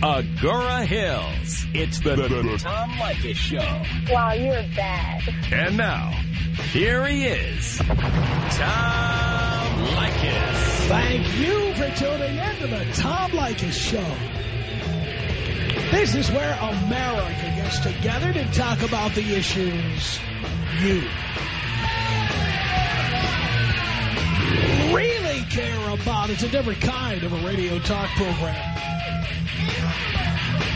Agoura Hills. It's the, the, the Tom Leykis Show. Wow, you're bad. And now, here he is, Tom Leykis. Thank you for tuning in to the Tom Leykis Show. This is where America gets together to talk about the issues you really care about. It's a different kind of a radio talk program.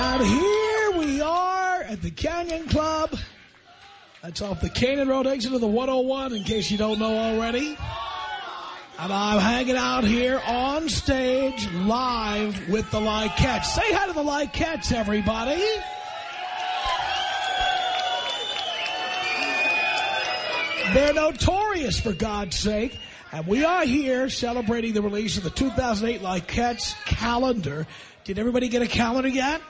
And here we are at the Canyon Club. That's off the Kanan Road exit of the 101, in case you don't know already. And I'm hanging out here on stage live with the Leykettes. Say hi to the Leykettes, everybody. They're notorious, for God's sake. And we are here celebrating the release of the 2008 Leykettes calendar. Did everybody get a calendar yet?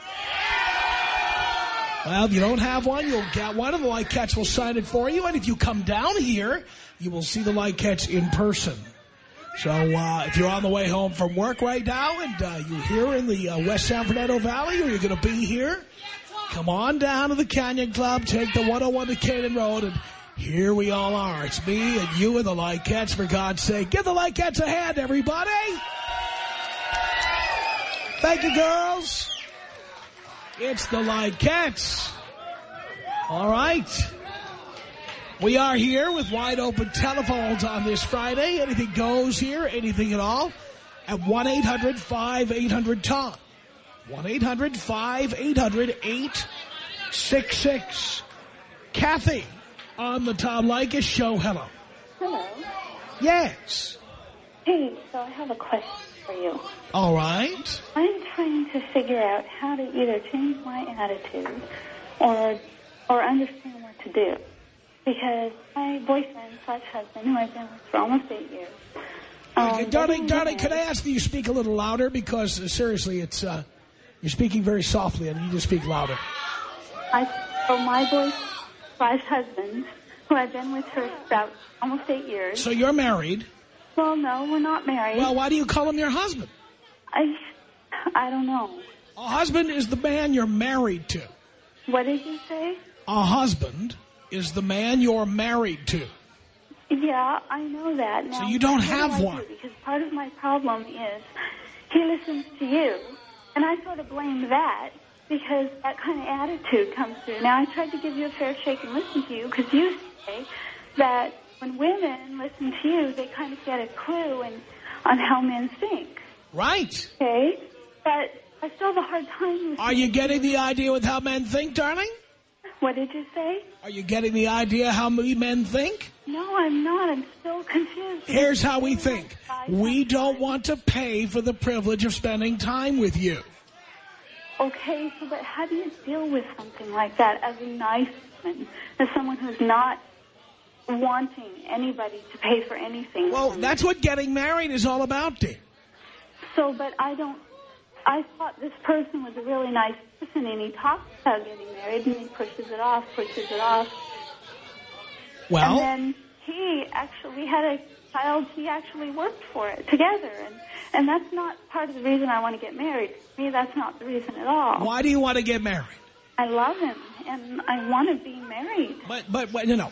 Well, if you don't have one, you'll get one, and the Leykettes will sign it for you. And if you come down here, you will see the Leykettes in person. So uh, if you're on the way home from work right now and uh, you're here in the uh, West San Fernando Valley or you're going to be here, come on down to the Canyon Club, take the 101 to Kanan Road, and here we all are. It's me and you and the Leykettes, for God's sake. Give the Leykettes a hand, everybody. Thank you, girls. It's the Cats. All right. We are here with wide open telephones on this Friday. Anything goes here, anything at all, at 1-800-5800-TOM. 1-800-5800-866. Kathy on the Tom Leykis show. Hello. Hello. Yes. Hey, so I have a question for you. All right. I'm trying to figure out how to either change my attitude or or understand what to do. Because my boyfriend slash husband, who I've been with for almost eight years, um, darling, darling, could I ask that you speak a little louder? Because, uh, seriously, it's uh, you're speaking very softly, and you need to speak louder. I, so my boyfriend slash husband, who I've been with for about almost eight years. So you're married. Well, no, we're not married. Well, why do you call him your husband? I, I don't know. A husband is the man you're married to. What did you say? A husband is the man you're married to. Yeah, I know that. Now, So you don't do have do? one. Because part of my problem is he listens to you, and I sort of blame that because that kind of attitude comes through. Now, I tried to give you a fair shake and listen to you because you say that when women listen to you, they kind of get a clue in, on how men think. Right. Okay? But I still have a hard time with Are you getting the idea with how men think, darling? What did you say? Are you getting the idea how we men think? No, I'm not. I'm still confused. Here's how we think. We don't want to pay for the privilege of spending time with you. Okay, so but how do you deal with something like that as a nice woman, as someone who's not wanting anybody to pay for anything? Well, that's what getting married is all about, dear. so. But I don't. I thought this person was a really nice person, and he talks about getting married, and he pushes it off, pushes it off, Well, and then he actually we had a child. He actually worked for it together, and and that's not part of the reason I want to get married. For me, that's not the reason at all. why do you want to get married? I love him, and I want to be married. But, but, but, you know,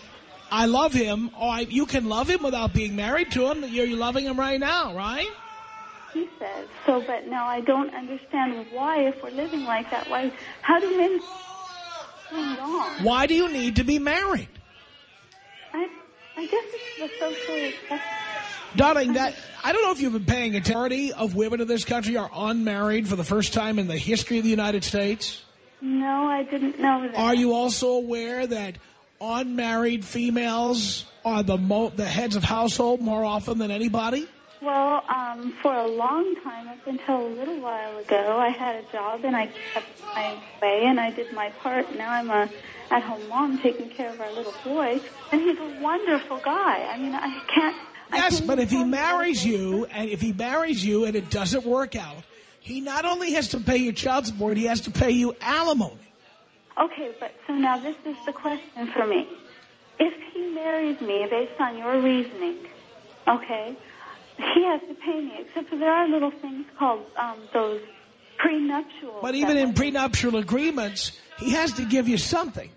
I love him. Or I, you can love him without being married to him. You're, you're loving him right now, right? He says so, but now I don't understand why, if we're living like that, why? How do men wrong? Why do you need to be married? I, I guess it's the accepted. Darling, that I don't know if you've been paying attention. Majority of women in this country are unmarried for the first time in the history of the United States. No, I didn't know that. Are you also aware that unmarried females are the mo the heads of household more often than anybody? Well, um, for a long time, up until a little while ago, I had a job and I kept my way and I did my part. Now I'm a at-home mom taking care of our little boy, and he's a wonderful guy. I mean, I can't. Yes, can't but if he marries you, and if he marries you and it doesn't work out, he not only has to pay your child support, he has to pay you alimony. Okay, but so now this is the question for me. If he marries me based on your reasoning, okay, he has to pay me, except for there are little things called um, those prenuptial. But even in prenuptial agreements, he has to give you something.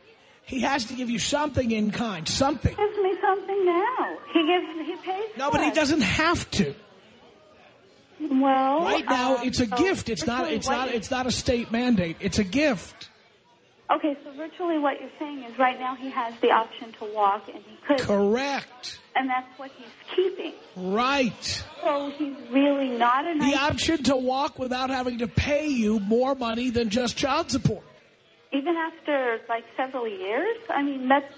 He has to give you something in kind, something. He gives me something now. He gives, he pays No, but he doesn't have to. Well, Right now, um, it's a so gift. It's not. It's not. It's not a state mandate. It's a gift. Okay, so virtually what you're saying is right now he has the option to walk, and he could, Correct. and that's what he's keeping. Right. So he's really not a The option to walk without having to pay you more money than just child support. even after like several years. I mean, that's.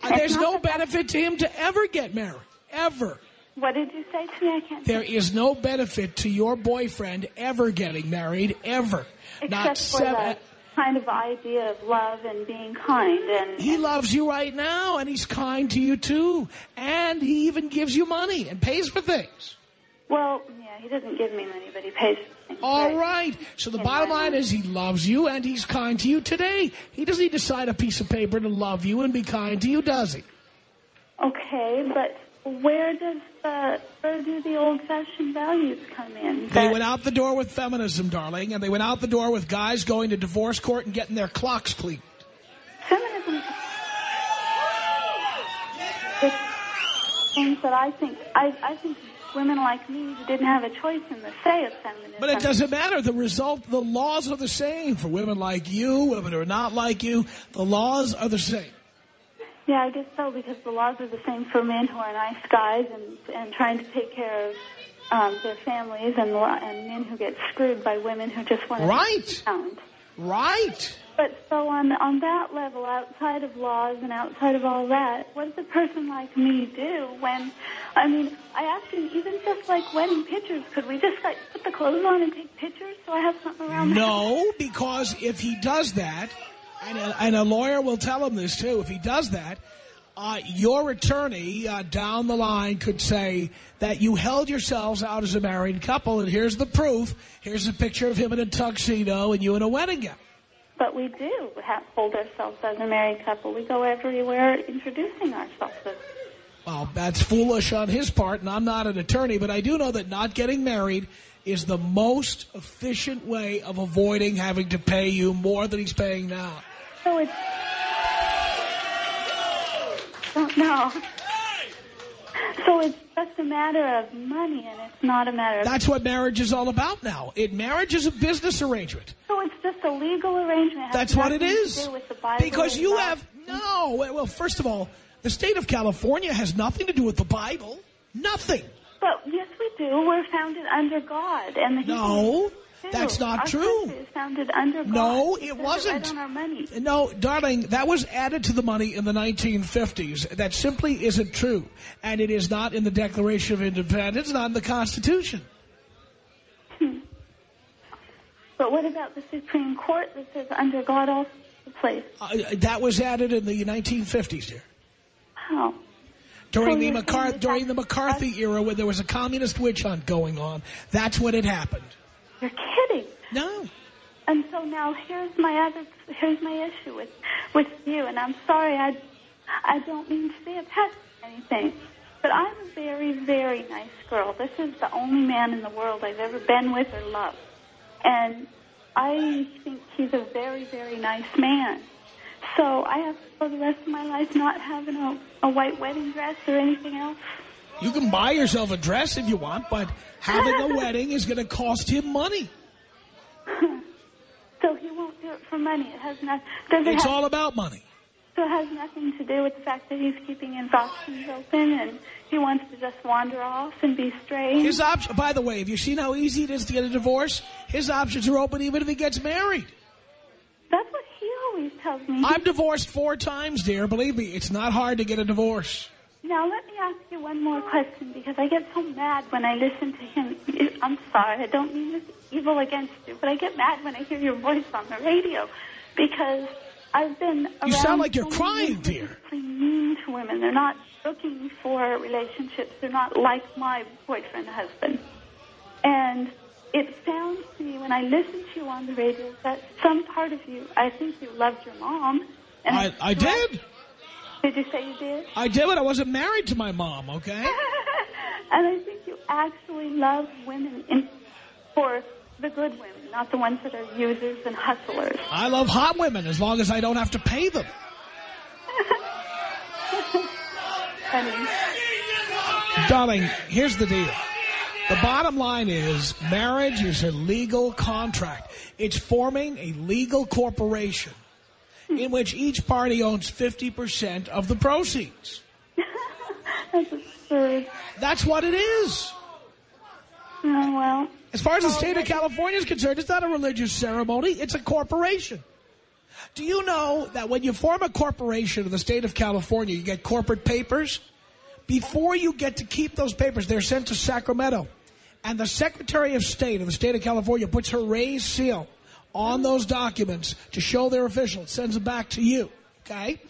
Uh, There's no benefit to him to ever get married. Ever. What did you say to me? I can't. There is no benefit to your boyfriend ever getting married, ever. Not except for seven. Kind of idea of love and being kind and. He loves you right now, and he's kind to you too. And he even gives you money and pays for things. Well, yeah, he doesn't give me money, but he pays for things. All right. So the bottom line is he loves you and he's kind to you today. He doesn't need to sign a piece of paper to love you and be kind to you, does he? Okay, but where does the where do the old-fashioned values come in? They went out the door with feminism, darling, and they went out the door with guys going to divorce court and getting their clocks cleaned. feminism. It's things that I think I I think women like me who didn't have a choice in the say of feminism. But it doesn't matter. The result, the laws are the same for women like you, women who are not like you. The laws are the same. Yeah, I guess so because the laws are the same for men who are nice guys and and trying to take care of um, their families, and and men who get screwed by women who just want to Right. Pound. Right. But so on on that level, outside of laws and outside of all that, what does a person like me do when? I mean, I asked him even just like wedding pictures. Could we just like put the clothes on and take pictures so I have something around? No, because if he does that, and a, and a lawyer will tell him this too, if he does that, uh, your attorney uh, down the line could say that you held yourselves out as a married couple, and here's the proof. Here's a picture of him in a tuxedo and you in a wedding gown. But we do have, hold ourselves as a married couple. We go everywhere introducing ourselves. As, Well, that's foolish on his part, and I'm not an attorney, but I do know that not getting married is the most efficient way of avoiding having to pay you more than he's paying now. So it's. Oh, Don't know. So it's just a matter of money, and it's not a matter of. That's what marriage is all about now. It Marriage is a business arrangement. So it's just a legal arrangement. That's what it is. to do with the Bible Because you have, no, well, first of all, the state of California has nothing to do with the Bible. Nothing. But yes, we do. We're founded under God, and the No, That's not Our true. country is founded under No, It wasn't. Right on our money. No, darling, that was added to the money in the 1950s. That simply isn't true. And it is not in the Declaration of Independence, not in the Constitution. But what about the Supreme Court that says under God all the place? Uh, that was added in the 1950s, dear. How? During So the McCarthy during the McCarthy era, when there was a communist witch hunt going on, that's when it happened. You're kidding. No, And so now here's my other here's my issue with with you, and I'm sorry I I don't mean to be a pest or anything, but I'm a very very nice girl. This is the only man in the world I've ever been with or loved, and I think he's a very very nice man. So I have to go the rest of my life not having a, a white wedding dress or anything else. You can buy yourself a dress if you want, but having a wedding is going to cost him money. So he won't do it for money. It has not doesn't It's have all about money. So it has nothing to do with the fact that he's keeping his options open and he wants to just wander off and be strange. His option. By the way, have you seen how easy it is to get a divorce? His options are open even if he gets married. That's what he always tells me. I'm divorced four times, dear. Believe me, it's not hard to get a divorce. Now let me ask you one more question because I get so mad when I listen to him. I'm sorry, I don't mean this evil against you, but I get mad when I hear your voice on the radio because I've been You sound like you're crying, dear. mean to women. They're not looking for relationships. They're not like my boyfriend husband. And it sounds to me when I listen to you on the radio that some part of you, I think you loved your mom. And I, I did. Did you say you did? I did, but I wasn't married to my mom, okay? and I think you actually love women in, for the good women, not the ones that are users and hustlers. I love hot women as long as I don't have to pay them. Darling, here's the deal. The bottom line is marriage is a legal contract. It's forming a legal corporation in which each party owns 50% of the proceeds. that's absurd. That's what it is. Oh, well. As far as the state of California is concerned, it's not a religious ceremony. It's a corporation. Do you know that when you form a corporation in the state of California, you get corporate papers? Before you get to keep those papers, they're sent to Sacramento. And the Secretary of State of the state of California puts her raised seal on those documents to show they're official. It sends them back to you. Okay?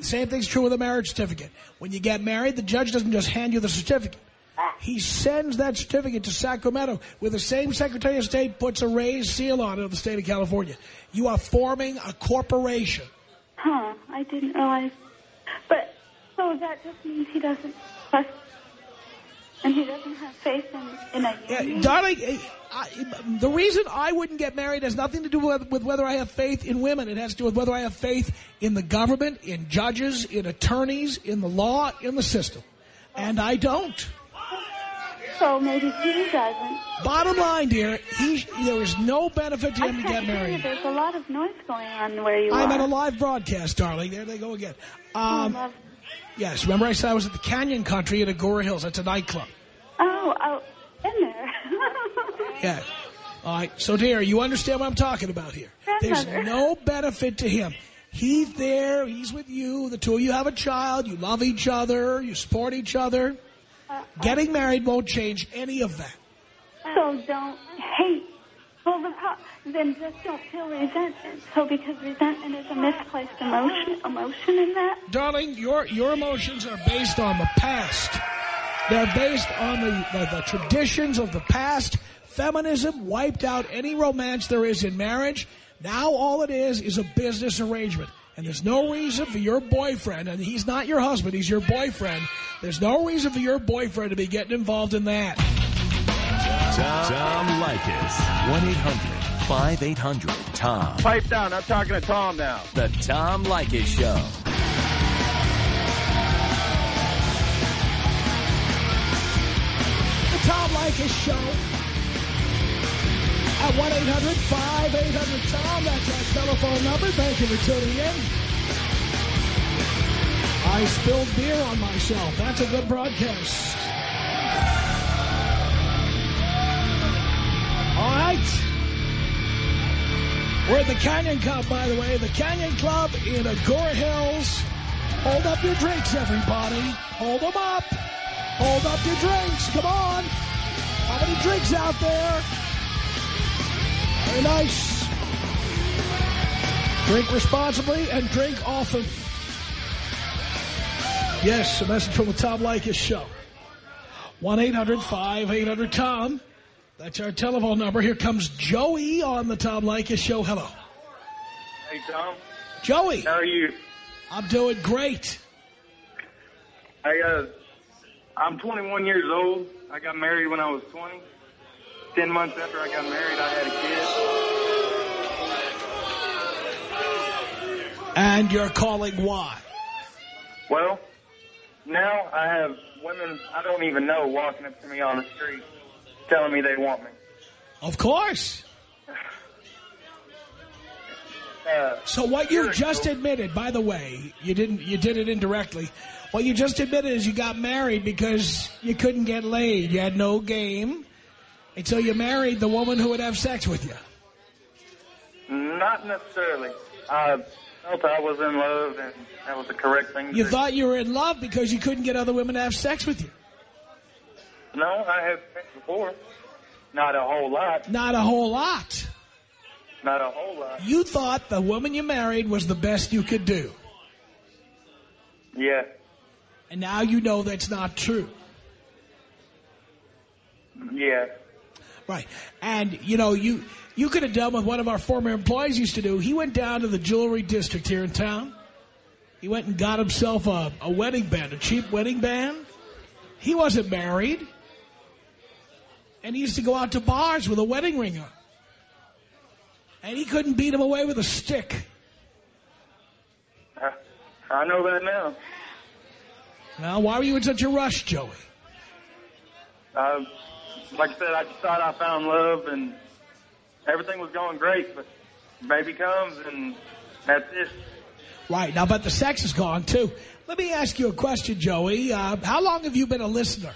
Same thing's true with a marriage certificate. When you get married, the judge doesn't just hand you the certificate. He sends that certificate to Sacramento where the same Secretary of State puts a raised seal on it of the state of California. You are forming a corporation. Huh, I didn't realize. But, so that just means he doesn't trust and he doesn't have faith in, in a Yeah, darling, eh, I, the reason I wouldn't get married has nothing to do with, with whether I have faith in women. It has to do with whether I have faith in the government, in judges, in attorneys, in the law, in the system. And I don't. So maybe he doesn't. Bottom line, dear, he, there is no benefit to I him to get married. There's a lot of noise going on where you are. I'm at a live broadcast, darling. There they go again. Oh, Um, love- yes, remember I said I was at the Canyon Country in Agoura Hills. That's a nightclub. oh, oh, there. Yeah. All right. So, dear, you understand what I'm talking about here. There's no benefit to him. He's there. He's with you. The two of you have a child. You love each other. You support each other. Uh-uh. Getting married won't change any of that. So don't hate. Well, the then just don't feel resentment. So because resentment is a misplaced emotion, emotion in that. Darling, your, your emotions are based on the past. They're based on the, the, the traditions of the past. Feminism wiped out any romance there is in marriage. Now all it is is a business arrangement. And there's no reason for your boyfriend, and he's not your husband, he's your boyfriend. There's no reason for your boyfriend to be getting involved in that. Tom, Tom Leykis. 1-800-5800-TOM. Pipe down. I'm talking to Tom now. The Tom Leykis Show. The Tom Leykis Show at 1-800-5800-TOM. That's our telephone number. Thank you for tuning in. I spilled beer on myself. That's a good broadcast. All right. We're at the Canyon Club, by the way. The Canyon Club in Agoura Hills. Hold up your drinks, everybody. Hold them up. Hold up your drinks. Come on. How many drinks out there? Very nice. Drink responsibly and drink often. Yes, a message from the Tom Leykis Show. 1-800-5800-TOM. That's our telephone number. Here comes Joey on the Tom Leykis Show. Hello. Hey, Tom. Joey, How are you? I'm doing great. I, uh, I'm 21 years old. I got married when I was 20. Ten months after I got married, I had a kid. And you're calling why? Well, now I have women I don't even know walking up to me on the street telling me they want me. Of course. Uh, So what you've just admitted, by the way, you didn't you did it indirectly. What you just admitted is you got married because you couldn't get laid. You had no game until you married the woman who would have sex with you. Not necessarily. Uh, felt I was in love, and that was the correct thing to You do. thought you were in love because you couldn't get other women to have sex with you. No, I had sex before. Not a whole lot. Not a whole lot. Not a whole lot. You thought the woman you married was the best you could do. Yeah. And now you know that's not true. Yeah. Right. And, you know, you you could have done what one of our former employees used to do. He went down to the jewelry district here in town. He went and got himself a, a wedding band, a cheap wedding band. He wasn't married. And he used to go out to bars with a wedding ring on. And he couldn't beat him away with a stick. I, I know that now. Now, why were you in such a rush, Joey? Uh, like I said, I just thought I found love, and everything was going great, but baby comes, and that's it. Right. Now, but the sex is gone, too. Let me ask you a question, Joey. Uh, how long have you been a listener?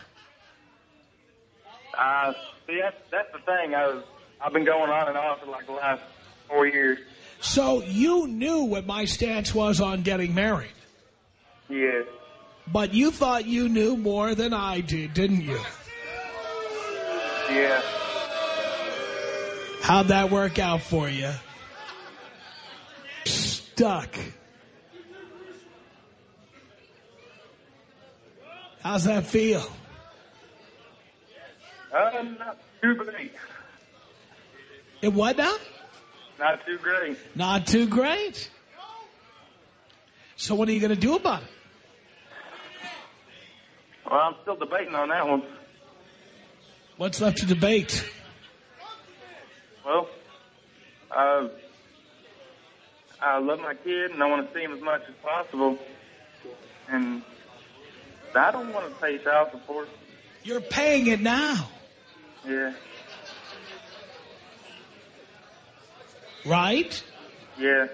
Uh, see, that's, that's the thing. I was, I've been going on and off for like the last four years. So you knew what my stance was on getting married. Yeah. But you thought you knew more than I did, didn't you? Yeah. How'd that work out for you? Stuck. How's that feel? Uh, not too great. It what now? Not too great. Not too great. So what are you going to do about it? Well, I'm still debating on that one. What's left to debate? Well, uh, I love my kid, and I want to see him as much as possible. And I don't want to pay child support. You're paying it now, Yeah. right? Yeah.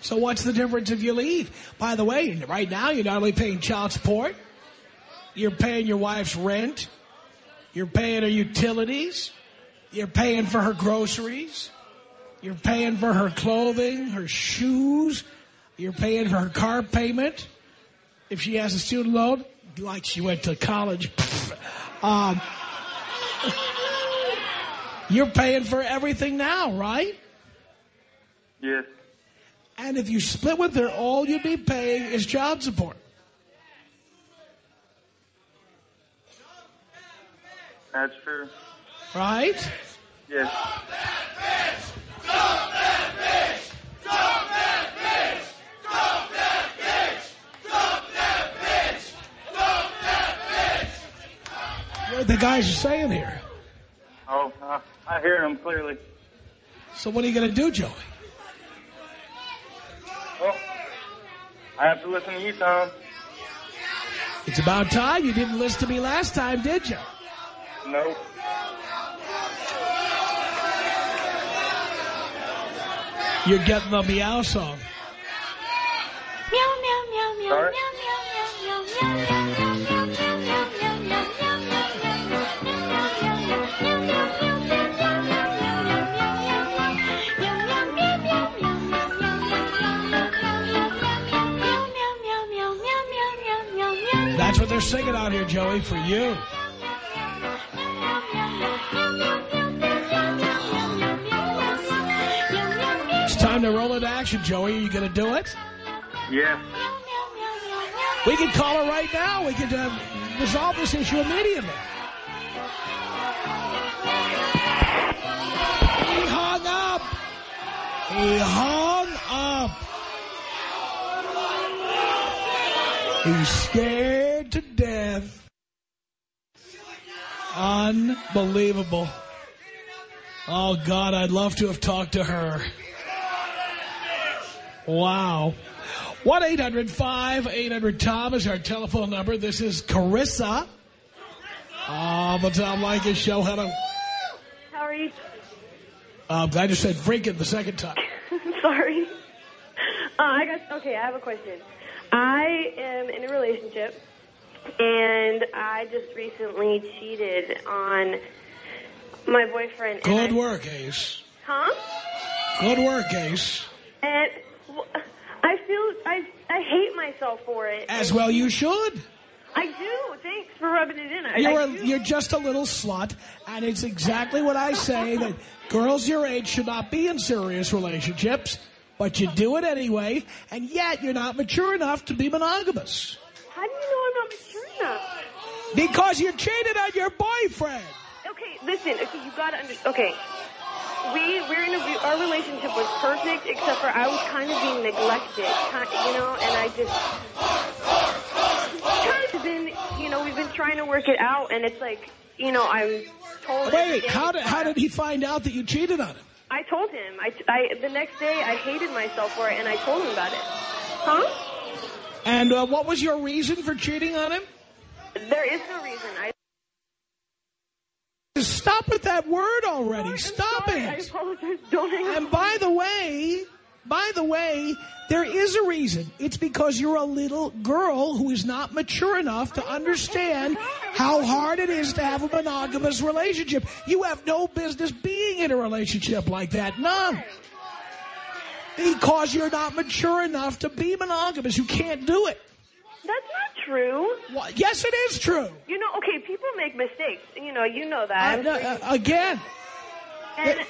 So what's the difference if you leave? By the way, right now you're not only paying child support, you're paying your wife's rent, you're paying her utilities, you're paying for her groceries, you're paying for her clothing, her shoes, you're paying for her car payment. If she has a student loan, like she went to college, um, you're paying for everything now, right? Yes. And if you split with her, all you'd be paying is child support. That's true. Right? Yes. What the guys are saying here. Oh, uh, I hear them clearly. So what are you going to do, Joey? Well, I have to listen to you, Tom. It's about time. You didn't listen to me last time, did you? No. You're getting the meow song. Meow meow meow meow Sorry? meow meow meow meow meow That's what they're singing out here, Joey, for you. Action, Joey. Are you going to do it? Yeah. We can call her right now. We can uh, resolve this issue immediately. He hung up. He hung up. He's scared to death. Unbelievable. Oh, God, I'd love to have talked to her. Wow. 1-800-5800-TOM is our telephone number. This is Carissa on the Tom Leykis Show. Hello. How are you? Um, I just said freaking the second time. Sorry. Uh, I got okay. I have a question. I am in a relationship, and I just recently cheated on my boyfriend. Good I- work, Ace. Huh? Good work, Ace. And I feel I I hate myself for it. As well you should. I do. Thanks for rubbing it in. I, You're, I a, you're just a little slut, and it's exactly what I say, that girls your age should not be in serious relationships, but you do it anyway, and yet you're not mature enough to be monogamous. How do you know I'm not mature enough? Because you cheated on your boyfriend. Okay, listen. Okay, you gotta understand. Okay, we we're in a we- our relationship was perfect except for I was kind of being neglected, kind, you know, and I just kind of been, you know, we've been trying to work it out, and it's like, you know, I'm told. Wait, how did, how did he find out that you cheated on him? I told him. I, I the next day I hated myself for it, and I told him about it. Huh? And uh, what was your reason for cheating on him? There is no reason. I Stop with that word already. Stop sorry. I it. apologize. Don't hang. And by the way, by the way, there is a reason. It's because you're a little girl who is not mature enough to understand oh how hard it is to have a monogamous relationship. You have no business being in a relationship like that. None. Because you're not mature enough to be monogamous. You can't do it. That's not true. Why- Yes, it is true. You know, okay, people make mistakes. You know, you know that. uh, again, and,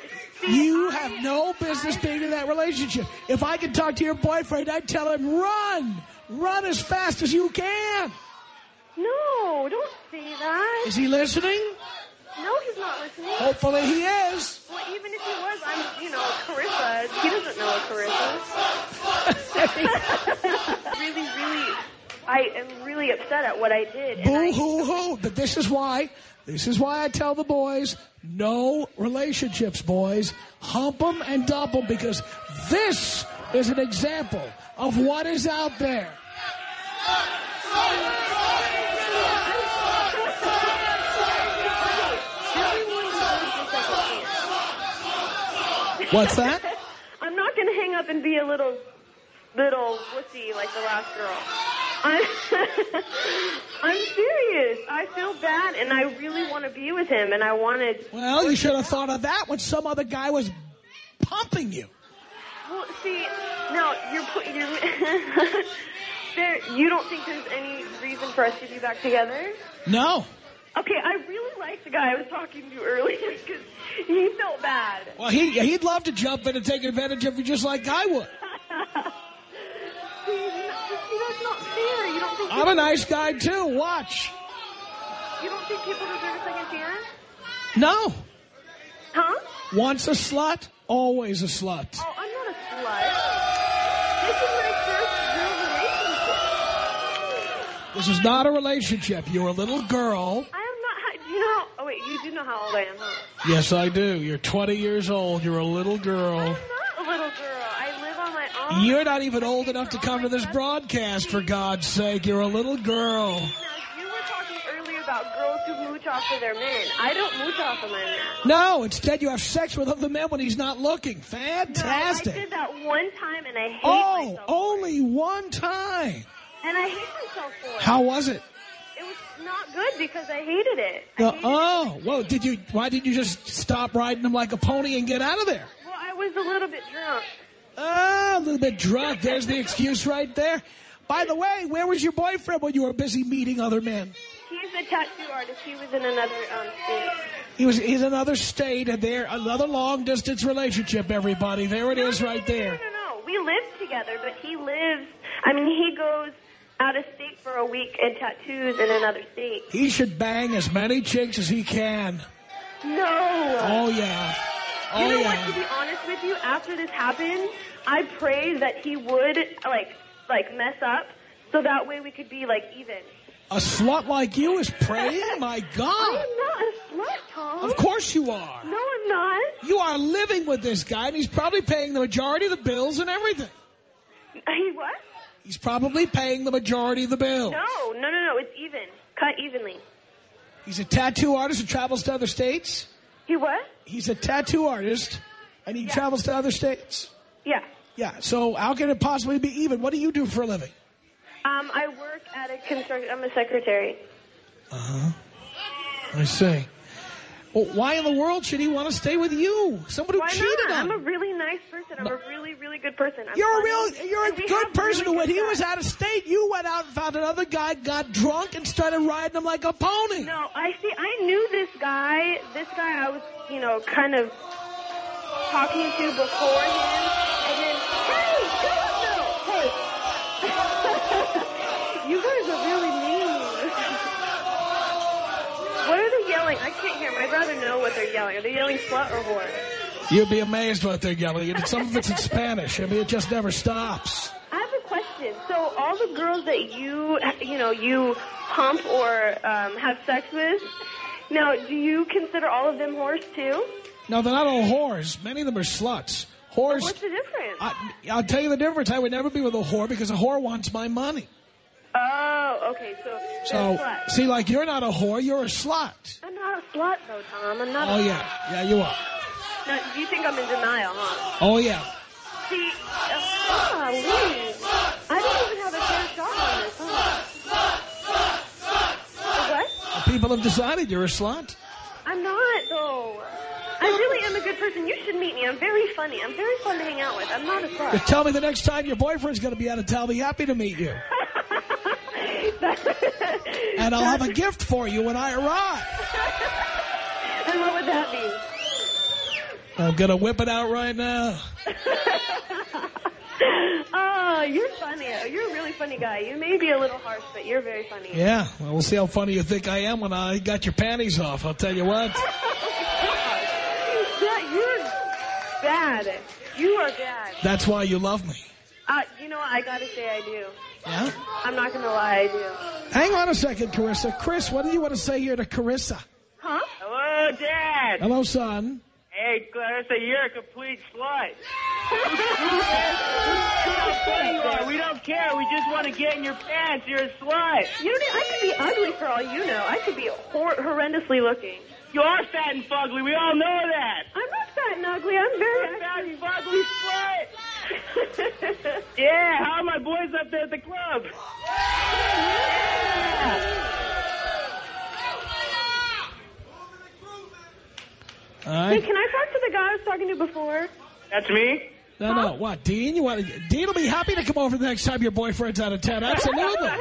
see, You I- have no business being in that relationship. If I could talk to your boyfriend, I'd tell him, run! Run as fast as you can! No, don't say that. Is he listening? No, he's not listening. Hopefully he is. Well, even if he was, I'm, you know, Carissa. He doesn't know a Carissa. really, really, I am really upset at what I did. Boo hoo hoo. But this is why, this is why I tell the boys, no relationships, boys. Hump them and dump them because this is an example of what is out there. What's that? I'm not going to hang up and be a little, little wussy like the last girl. I'm, I'm serious. I feel bad, and I really want to be with him, and I wanted. Well, you should have thought of that when some other guy was pumping you. Well, see, now you're put you're. there, you don't think there's any reason for us to be back together? No. Okay, I really like the guy I was talking to earlier because he felt bad. Well, he, he'd love to jump in and take advantage of you just like I would. That's not fair. You don't think I'm a nice guy, too. Watch. you don't think people deserve a second chance? No. Huh? Once a slut, always a slut. Oh, I'm not a slut. This is my first real relationship. This is not a relationship. You're a little girl. I am not. Do you know? How, oh wait, you do know how old I am, huh? Yes, I do. You're 20 years old. You're a little girl. I'm not a little girl. I live on my own. You're not even old enough to come to this broadcast, for God's sake. You're a little girl. Now, you were talking earlier about girls who mooch off of their men. I don't mooch off of my men. No, instead you have sex with other men when he's not looking. No, I did that one time and I hate Oh, myself. only one time. And I hate myself for it. How was it? It was not good because I hated it. I Uh, hated oh, well, did you? Why did you just stop riding him like a pony and get out of there? Well, I was a little bit drunk. Ah, a little bit drunk. There's the excuse right there. By the way, where was your boyfriend when you were busy meeting other men? He's a tattoo artist. He was in another um, state. He was in another state, and there another long distance relationship. Everybody, there it is, right No, there. no, no. We live together, but he lives. I mean, he goes out of state for a week and tattoos in another state. He should bang as many chicks as he can. No. Oh yeah, oh you know what? To be honest with you, after this happened, I prayed that he would like like mess up, so that way we could be like even. A slut like you is praying. My God. I am not a slut, Tom. of course you are. No, I'm not. You are living with this guy, and he's probably paying the majority of the bills and everything. He what? He's probably paying the majority of the bills. No, no, no, no. It's even. Cut evenly. He's a tattoo artist who travels to other states. He what? He's a tattoo artist, and he travels to other states. Yeah. Yeah, so how can it possibly be even? What do you do for a living? Um, I work at a construction. I'm a secretary. Uh huh. I see. Well, why in the world should he want to stay with you? Someone who Why cheated not? on I'm a really nice person. I'm a really, really good person. I'm You're a funny, real, you're a and good person. really when good he was out of state, you went out and found another guy, got drunk, and started riding him like a pony. No, I see. I knew this guy. This guy, I was, you know, kind of talking to beforehand, and then, hey, shut up, no, hey. you guys are really mean. what are they yelling? I can't hear them. I'd rather know what they're yelling. Are they yelling slut or whore? You'd be amazed what they're yelling. And some of it's in Spanish. I mean, it just never stops. I have a question. So all the girls that you, you know, you pump or um, have sex with, now, do you consider all of them whores too? No, they're not all whores. Many of them are sluts. Whores. What's the difference? I, I'll tell you the difference. I would never be with a whore because a whore wants my money. Oh, okay. So, So, see, like, you're not a whore, you're a slut. I'm not a slut though, Tom. I'm not. Oh, yeah. Yeah, you are. No, you think I'm in denial, huh? Oh, yeah. See, uh, golly, I don't even have a fair shot on this, huh? What? People have decided you're a slut. I'm not though. I really am a good person. You should meet me. I'm very funny. I'm very fun to hang out with. I'm not a Just slut. tell me the next time your boyfriend's going to be out of town. I'll be happy to meet you. And I'll have a gift for you when I arrive. And what would that be? I'm going to whip it out right now. Oh, you're funny. You're a really funny guy. You may be a little harsh, but you're very funny. Yeah, well, we'll see how funny you think I am when I got your panties off. I'll tell you what. That, you're bad. You are bad. That's why you love me. Uh, you know what? I gotta say I do. Yeah? I'm not gonna lie, I do. Hang on a second, Carissa. Chris, what do you want to say here to Carissa? Huh? Hello, Dad. Hello, son. Hey, Clarissa, you're a complete slut. How funny you are. We don't care. We just want to get in your pants. You're a slut. You know, I could be ugly for all you know. I could be hor- horrendously looking. You are fat and fugly. We all know that. I'm not fat and ugly. I'm You're very fat and fugly slut. Yeah, how are my boys up there at the club? All Hey, can I talk to the guy I was talking to before? That's me. No, no. What, Dean? You want to, Dean will be happy to come over the next time your boyfriend's out of town. Absolutely.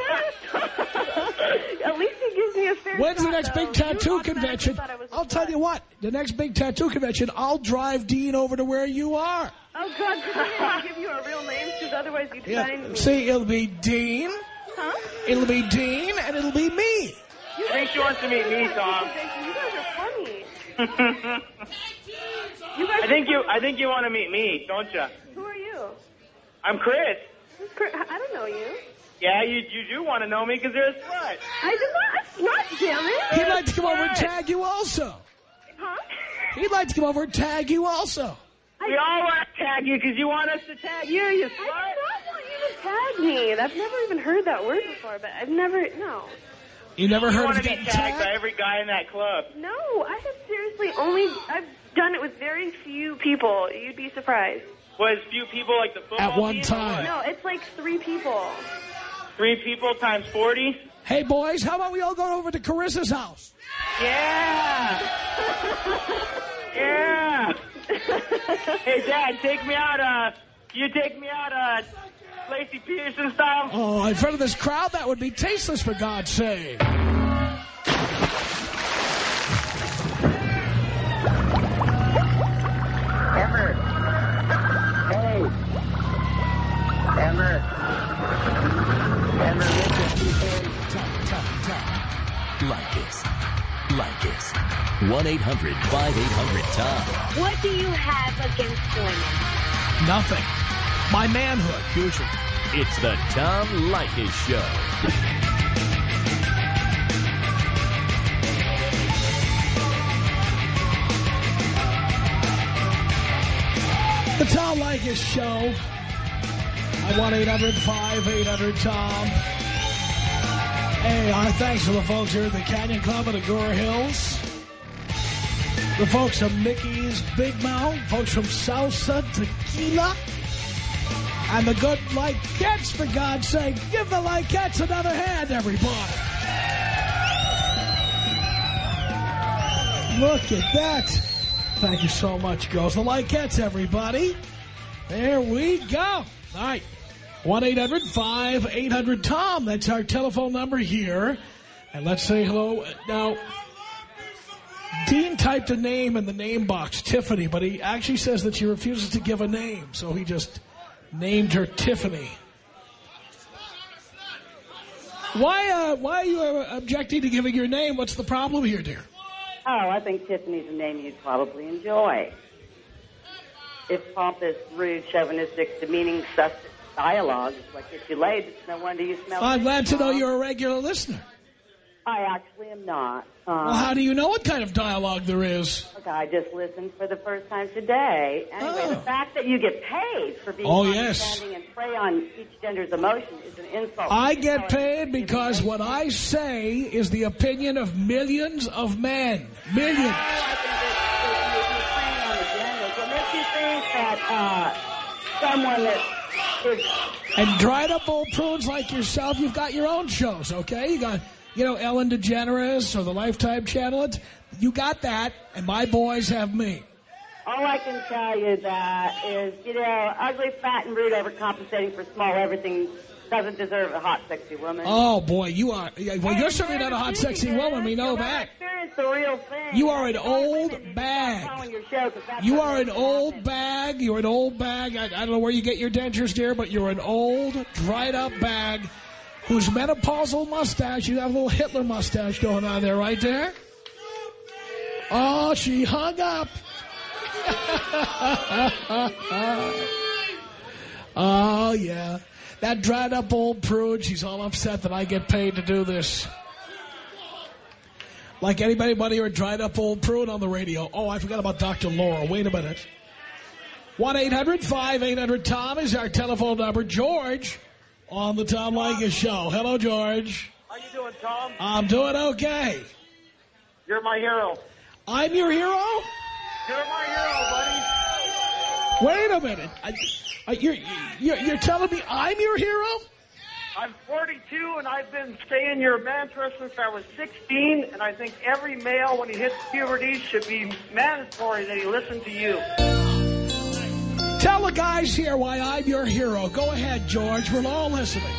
At least he gives me a fair When's the next though. big tattoo convention? I was a I'll tell you what. The next big tattoo convention, I'll drive Dean over to where you are. Oh, God, can I give you a real name? Because otherwise you'd find me. See, it'll be Dean, Huh? it'll be Dean, and it'll be me. I think she wants to meet me, Tom. You guys are funny. You guys I think you. I think you want to meet me, don't you? Who are you? I'm Chris. Who's Chris? I don't know you. Yeah, you you do want to know me because you're a slut. I did not. a Slut, damn it. He'd like to come over and tag you also. Huh? He'd like to come over and tag you also. We all want to tag you because you want us to tag you, you I slut. do not want you to tag me. I've never even heard that word before, but I've never, no. You never heard want of to be getting tagged by every guy in that club. No, I have seriously only, I've done it with very few people. You'd be surprised. Was few people like the football At one team time. No, it's like three people. Three people times forty. Hey, boys, how about we all go over to Carissa's house? Yeah. yeah. Hey, Dad, take me out. Uh, you take me out. Uh, Laci Peterson style. Oh, in front of this crowd, that would be tasteless, for God's sake. 1-800-5800-TOM. What do you have against women? Nothing. My manhood, usually. It's the Tom Leykis Show. The Tom Leykis Show. I 1-800-5800-TOM. Hey, our thanks to the folks here at the Canyon Club at Agoura Hills. The folks from Mickey's Big Mouth. Folks from Salsa Tequila. And the good Leykettes, for God's sake. Give the Leykettes another hand, everybody. Look at that. Thank you so much, girls. The Leykettes, everybody. There we go. All right. 1-800-5800-TOM. That's our telephone number here. And let's say hello. Now, Dean typed a name in the name box, Tiffany, but he actually says that she refuses to give a name, so he just named her Tiffany. Why, uh, why are you uh, objecting to giving your name? What's the problem here, dear? Oh, I think Tiffany's a name you'd probably enjoy. If pompous, rude, chauvinistic, demeaning sus- dialogue is what gets you laid, it's no wonder you smell... I'm glad to know you're a regular listener. I actually am not. Um, Well, how do you know what kind of dialogue there is? Look, I just listened for the first time today. Anyway, Oh. the fact that you get paid for being Oh, yes. condescending and prey on each gender's emotion is an insult. I get paid because what I say is the opinion of millions of men. Millions. I think that- that you- you're preying on the genders. What makes you think that uh, someone that is And dried up old prunes like yourself, you've got your own shows, okay? You got, you know, Ellen DeGeneres or the Lifetime Channel. It's- You got that, and my boys have me. All I can tell you that is, you know, ugly, fat, and rude overcompensating for small everything doesn't deserve a hot, sexy woman. Oh, boy, you are... yeah, Well, you're certainly not a hot, sexy woman. We know that. the real thing. You are an old bag. your show 'cause You are an old bag. You're an old bag. I, I don't know where you get your dentures, dear, but you're an old, dried-up bag whose menopausal mustache, you have a little Hitler mustache going on there, right there. Oh, she hung up. oh, yeah. That dried-up old prude, she's all upset that I get paid to do this. Like anybody but here, a dried-up old prune on the radio. Oh, I forgot about Dr. Laura. Wait a minute. 1-800-5800-TOM is our telephone number. George on the Tom Leykis Show. Hello, George. How you doing, Tom? I'm doing okay. You're my hero. I'm your hero? You're my hero, buddy. Wait a minute. I, I, you're, you're, you're telling me I'm your hero? I'm 42, and I've been saying your mantra since I was 16, and I think every male, when he hits puberty, should be mandatory that he listen to you. Tell the guys here why I'm your hero. Go ahead, George. We're all listening.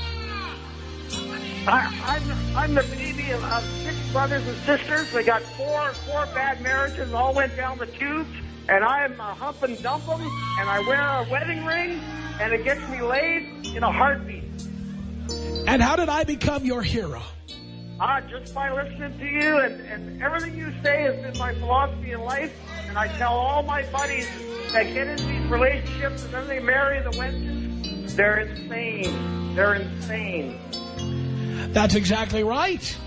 I, I'm, I'm the baby of, of six brothers and sisters. They got four four bad marriages, and all went down the tubes. And I'm a hump and dump them, and I wear a wedding ring, and it gets me laid in a heartbeat. And how did I become your hero? Ah, just by listening to you and, and everything you say has been my philosophy in life. And I tell all my buddies that get into these relationships and then they marry the wenches, they're insane. They're insane. That's exactly right.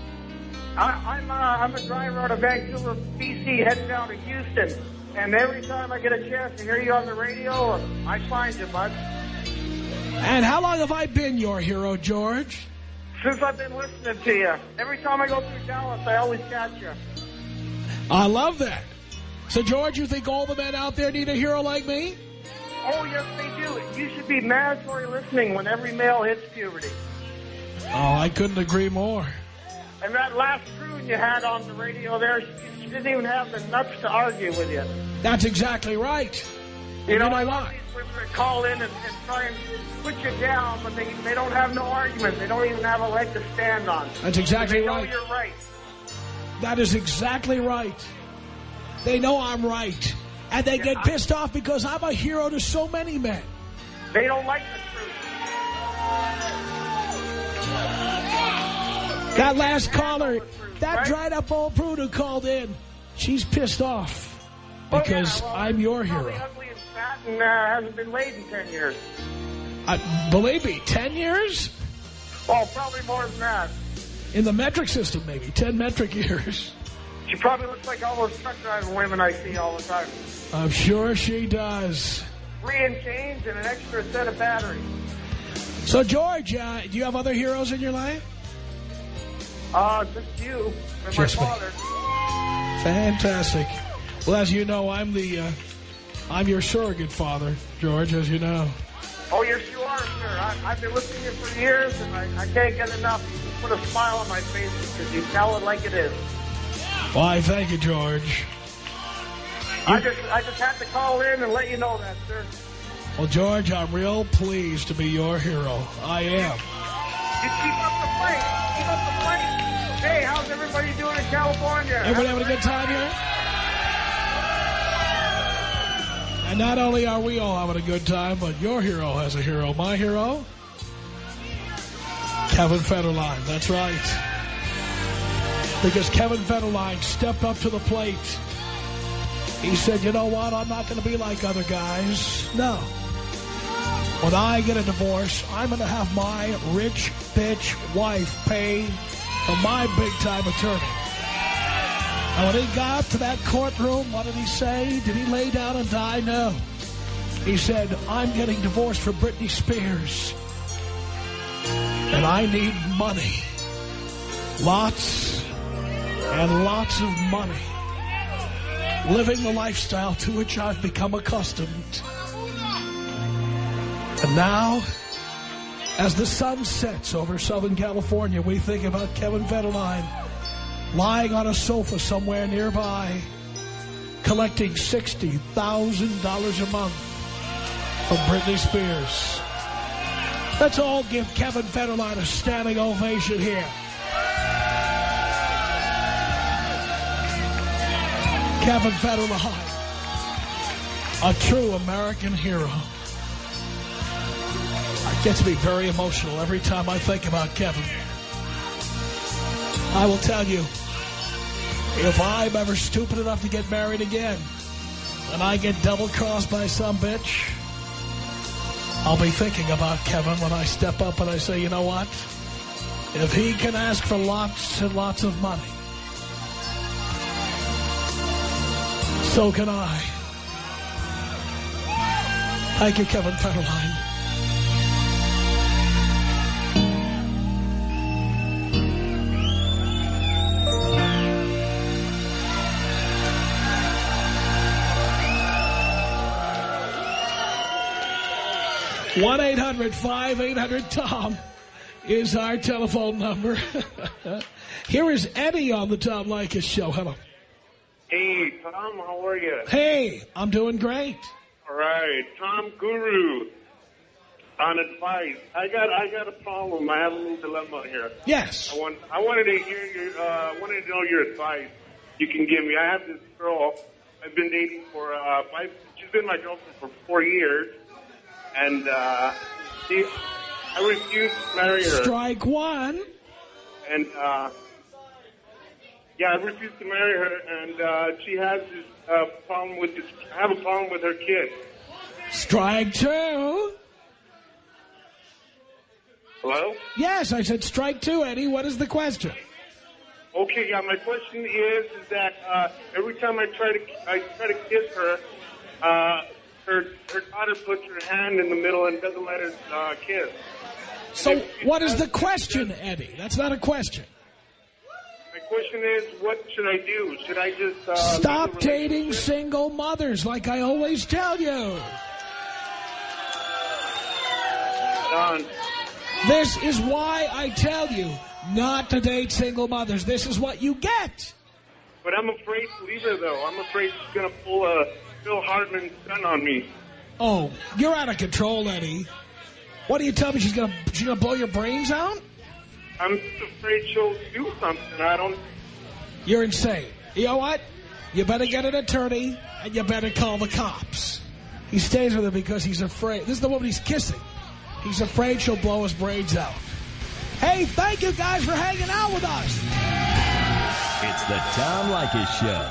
I, I'm, uh, I'm a driver out of Vancouver, BC, heading down to Houston. And every time I get a chance to hear you on the radio, I find you, bud. And how long have I been your hero, George? Since I've been listening to you, every time I go through Dallas, I always catch you. I love that. So, George, you think all the men out there need a hero like me? Oh, yes, they do. You should be mandatory listening when every male hits puberty. Oh, I couldn't agree more. And that last prune you had on the radio there, she, didn't even have the nuts to argue with you. That's exactly right. You know, know I what? these women call in and, and try and put you down, but they, they don't have no argument. They don't even have a leg to stand on. That's exactly they know right. you're right. That is exactly right. They know I'm right. And they get pissed off because I'm a hero to so many men. They don't like the truth. That last caller, that right? dried up old prude who called in, she's pissed off because Oh, yeah, well, I'm your hero. ugly and fat and uh, hasn't been laid in 10 years. Uh, believe me, 10 years? Oh, probably more than that. In the metric system, maybe. 10 metric years. She probably looks like all those truck driving women I see all the time. I'm sure she does. Three in chains and an extra set of batteries. So, George, uh, do you have other heroes in your life? Uh, just you and Just my father. Fantastic. Well, as you know, I'm the, uh, I'm your surrogate father, George, as you know. Oh, yes, you are, sir. I, I've been listening to you for years, and I, I can't get enough. You put a smile on my face because you tell it like it is. Why, thank you, George. I just I just had to call in and let you know that, sir. Well, George, I'm real pleased to be your hero. I am. You keep up the fight. Keep up the fight. Hey, how's everybody doing in California? Everybody having a good time here? And not only are we all having a good time, but your hero has a hero. My hero? Kevin Federline. That's right. Because Kevin Federline stepped up to the plate. He said, you know what? I'm not going to be like other guys. No. When I get a divorce, I'm going to have my rich bitch wife pay for my big-time attorney. And when he got to that courtroom, what did he say? Did he lay down and die? No. He said, I'm getting divorced from Britney Spears. And I need money. Lots and lots of money. Living the lifestyle to which I've become accustomed. And now, as the sun sets over Southern California, we think about Kevin Federline lying on a sofa somewhere nearby, collecting $60,000 a month from Britney Spears. Let's all give Kevin Federline a standing ovation here. Kevin Federline, a true American hero. It gets me very emotional every time I think about Kevin. I will tell you, if I'm ever stupid enough to get married again, and I get double-crossed by some bitch, I'll be thinking about Kevin when I step up and I say, you know what? If he can ask for lots and lots of money, so can I. Thank you, Kevin Federline. One eight hundred five eight hundred Tom is our telephone number. Here is Eddie on the Tom Leykis show. Hello. Hey, Tom, how are you? Hey, I'm doing great. All right, Tom Guru. On advice, I got I got a problem. I have a little dilemma here. Yes. I want I wanted to hear your uh, I wanted to know your advice you can give me. I have this girl I've been dating for uh, five. She's been my girlfriend for four years, and uh, she I refused to marry her. Strike one. And uh, yeah, I refused to marry her, and uh, she has this uh, problem with this. I have a problem with her kid. Strike two. Hello. Yes, I said strike two, Eddie. What is the question? Okay, yeah. My question is, is that uh, every time I try to I try to kiss her, uh, her her daughter puts her hand in the middle and doesn't let her uh, kiss. So what is the question, Eddie? That's not a question. Question is, what should I do? Should I just uh, Stop leave the relationship? dating single mothers like I always tell you. Don, This is why I tell you not to date single mothers. This is what you get. but I'm afraid to leave her though. I'm afraid she's gonna pull a Phil Hartman gun on me. Oh, you're out of control, Eddie. What do you tell me? She's gonna she's gonna blow your brains out? I'm just afraid she'll do something. I don't. You're insane. You know what? You better get an attorney and you better call the cops. He stays with her because he's afraid. This is the woman he's kissing. He's afraid she'll blow his brains out. Hey, thank you guys for hanging out with us. It's the Tom Leykis Show.